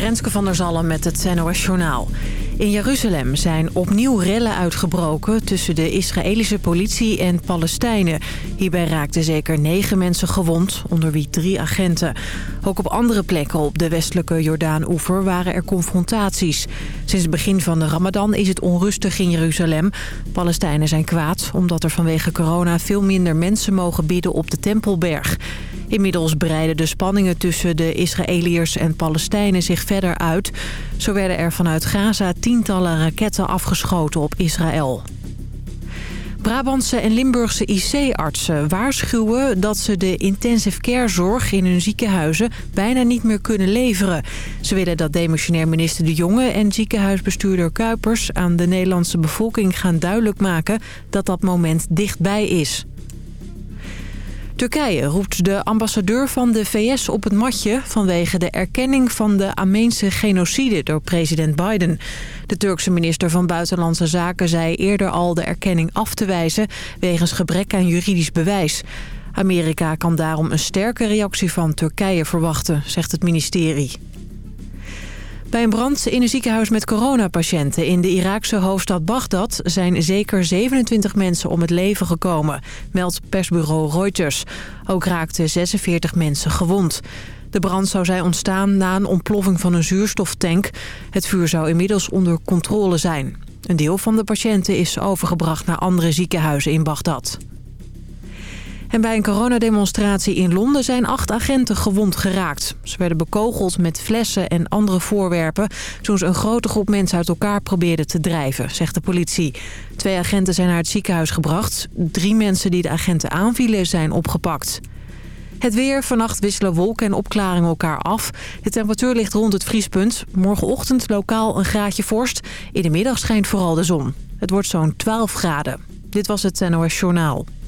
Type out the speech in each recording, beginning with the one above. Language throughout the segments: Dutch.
Renske van der Zalm met het NOS Journaal. In Jeruzalem zijn opnieuw rellen uitgebroken tussen de Israëlische politie en Palestijnen. Hierbij raakten zeker negen mensen gewond, onder wie drie agenten. Ook op andere plekken op de westelijke Jordaan-oever waren er confrontaties. Sinds het begin van de ramadan is het onrustig in Jeruzalem. Palestijnen zijn kwaad omdat er vanwege corona veel minder mensen mogen bidden op de Tempelberg. Inmiddels breiden de spanningen tussen de Israëliërs en Palestijnen zich verder uit. Zo werden er vanuit Gaza tientallen raketten afgeschoten op Israël. Brabantse en Limburgse IC-artsen waarschuwen dat ze de intensive care zorg in hun ziekenhuizen bijna niet meer kunnen leveren. Ze willen dat demissionair minister De Jonge en ziekenhuisbestuurder Kuipers aan de Nederlandse bevolking gaan duidelijk maken dat dat moment dichtbij is. Turkije roept de ambassadeur van de VS op het matje... vanwege de erkenning van de Armeense genocide door president Biden. De Turkse minister van Buitenlandse Zaken zei eerder al de erkenning af te wijzen... wegens gebrek aan juridisch bewijs. Amerika kan daarom een sterke reactie van Turkije verwachten, zegt het ministerie. Bij een brand in een ziekenhuis met coronapatiënten in de Iraakse hoofdstad Bagdad zijn zeker 27 mensen om het leven gekomen, meldt persbureau Reuters. Ook raakten 46 mensen gewond. De brand zou zijn ontstaan na een ontploffing van een zuurstoftank. Het vuur zou inmiddels onder controle zijn. Een deel van de patiënten is overgebracht naar andere ziekenhuizen in Bagdad. En bij een coronademonstratie in Londen zijn acht agenten gewond geraakt. Ze werden bekogeld met flessen en andere voorwerpen... toen ze een grote groep mensen uit elkaar probeerden te drijven, zegt de politie. Twee agenten zijn naar het ziekenhuis gebracht. Drie mensen die de agenten aanvielen zijn opgepakt. Het weer, vannacht wisselen wolken en opklaringen elkaar af. De temperatuur ligt rond het vriespunt. Morgenochtend lokaal een graadje vorst. In de middag schijnt vooral de zon. Het wordt zo'n 12 graden. Dit was het NOS Journaal.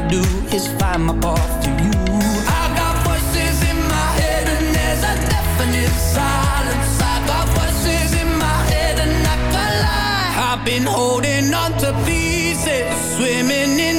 to do is find my path to you. I got voices in my head and there's a definite silence. I got voices in my head and I can lie. I've been holding on to pieces Swimming in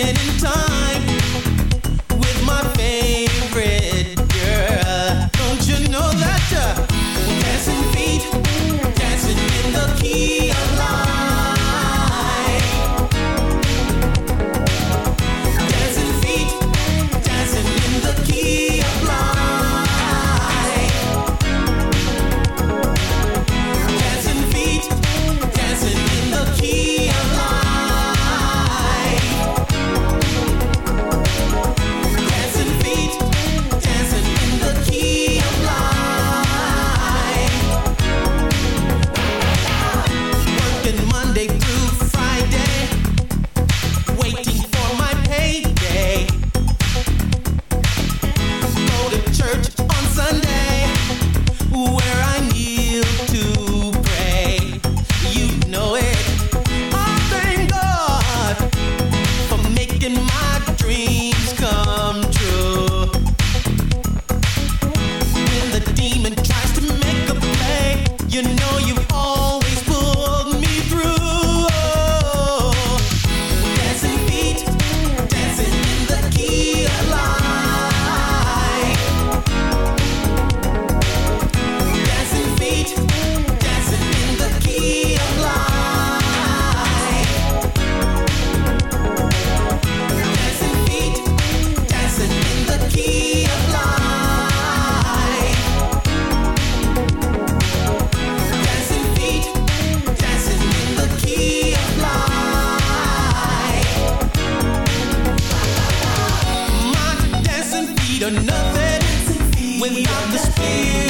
In time. out the speed.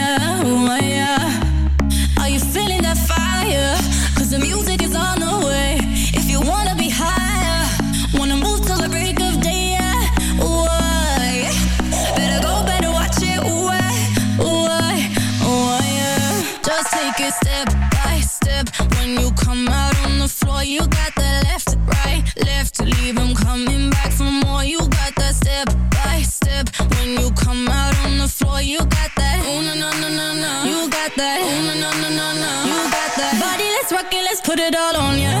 step by step. When you come out on the floor, you got that left, right, left. To leave 'em coming back for more. You got that step by step. When you come out on the floor, you got that. Ooh, na, na, na, na, na. You got that. Ooh, na, na, na, na, na. You got that. Body, let's rock it, let's put it all on ya. Let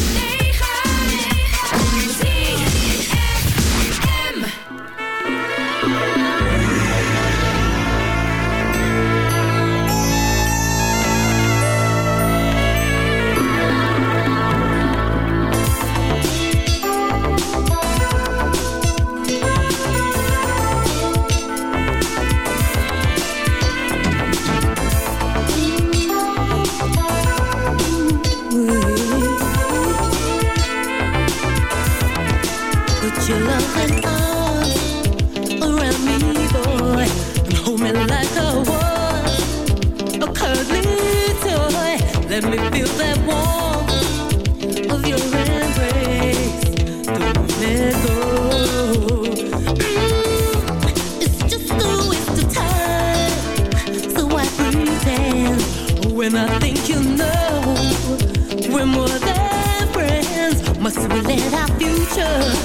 Must we let our future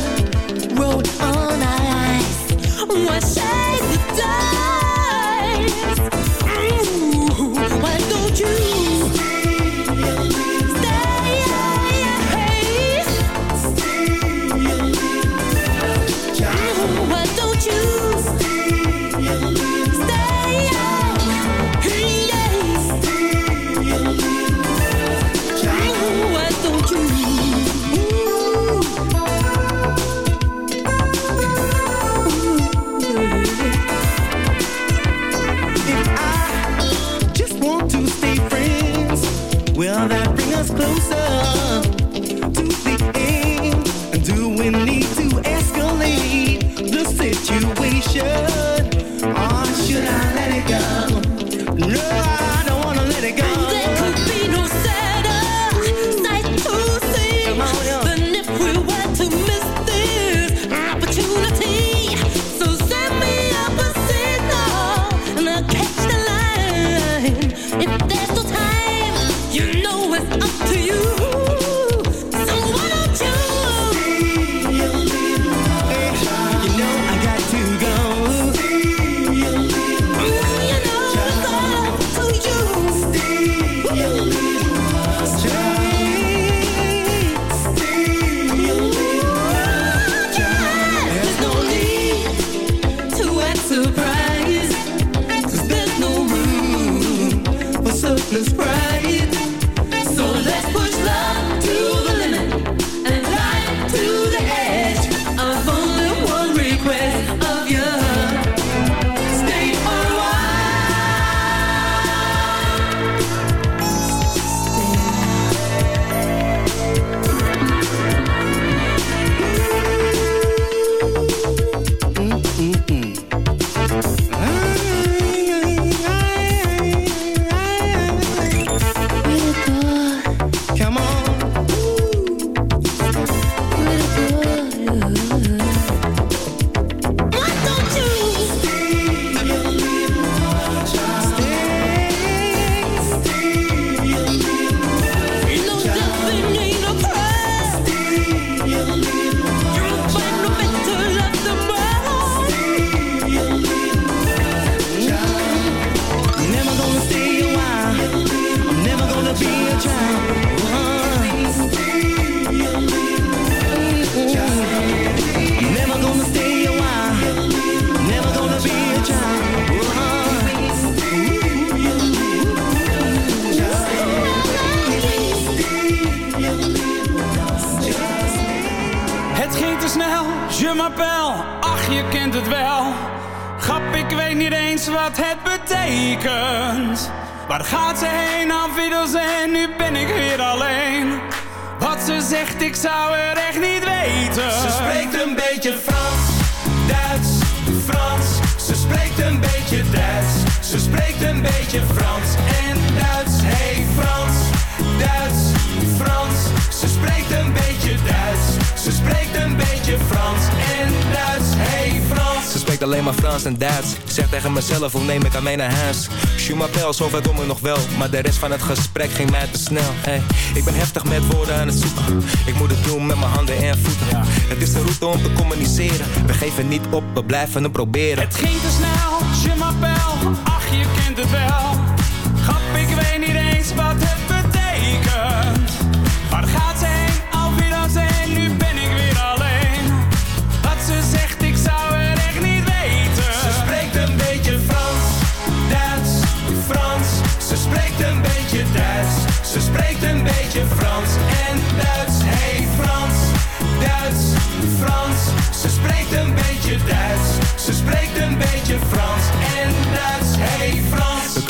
Hoe neem ik aan mij naar huis? Je m'appelle, zover ik nog wel. Maar de rest van het gesprek ging mij te snel. Hey, ik ben heftig met woorden aan het zoeken. Ik moet het doen met mijn handen en voeten. Het is de route om te communiceren. We geven niet op, we blijven het proberen. Het ging te snel, je m'appelle, ach je kent het wel. Grap, ik weet niet eens wat het betekent. Waar gaat ze heen,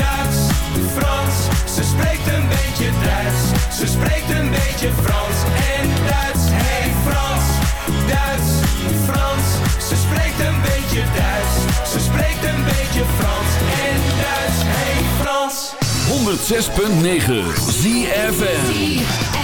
Duits, Frans. Ze spreekt een beetje Duits. Ze spreekt een beetje Frans en Duits. Hey Frans, Duits, Frans. Ze spreekt een beetje Duits. Ze spreekt een beetje Frans en Duits. Hey Frans. 106.9 ZFM.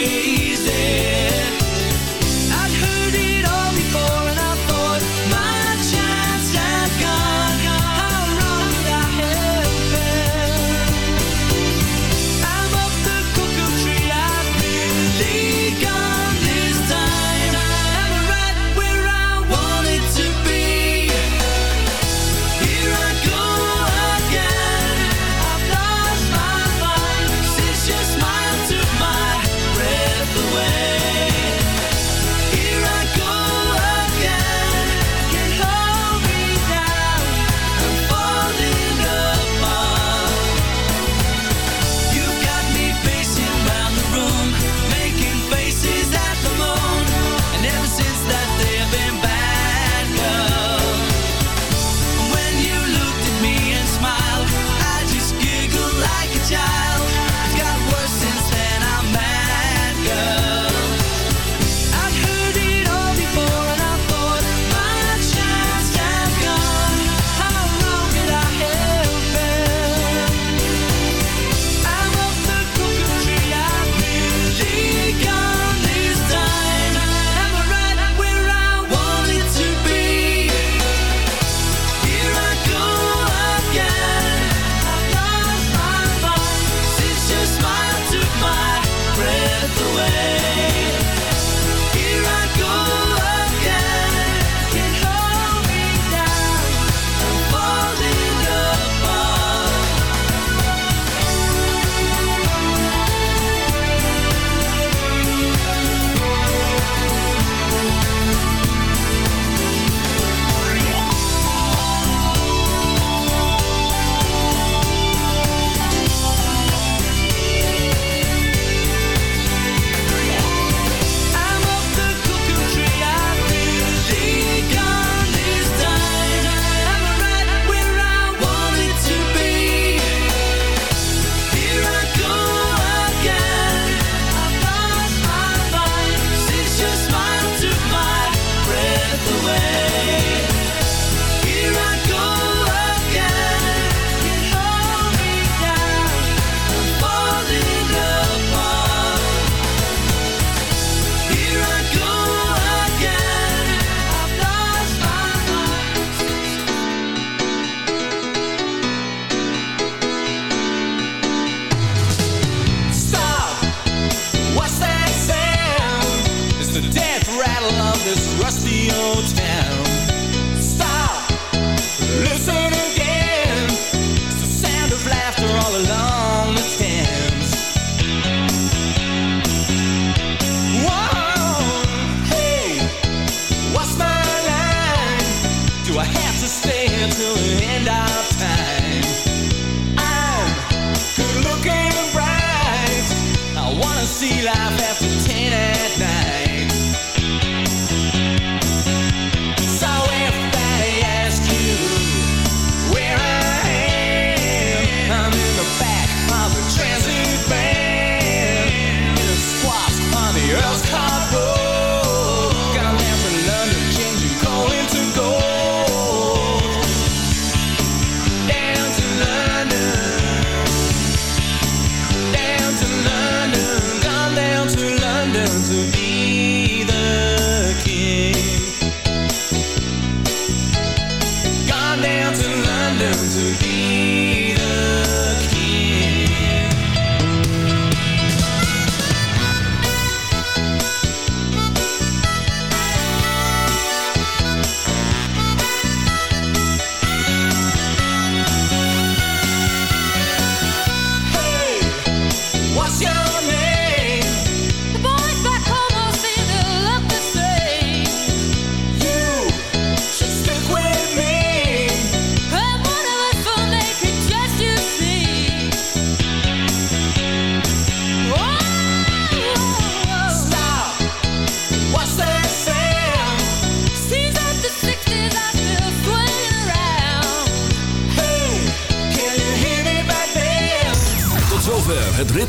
Do I have to stay until the end of time?